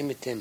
كلمة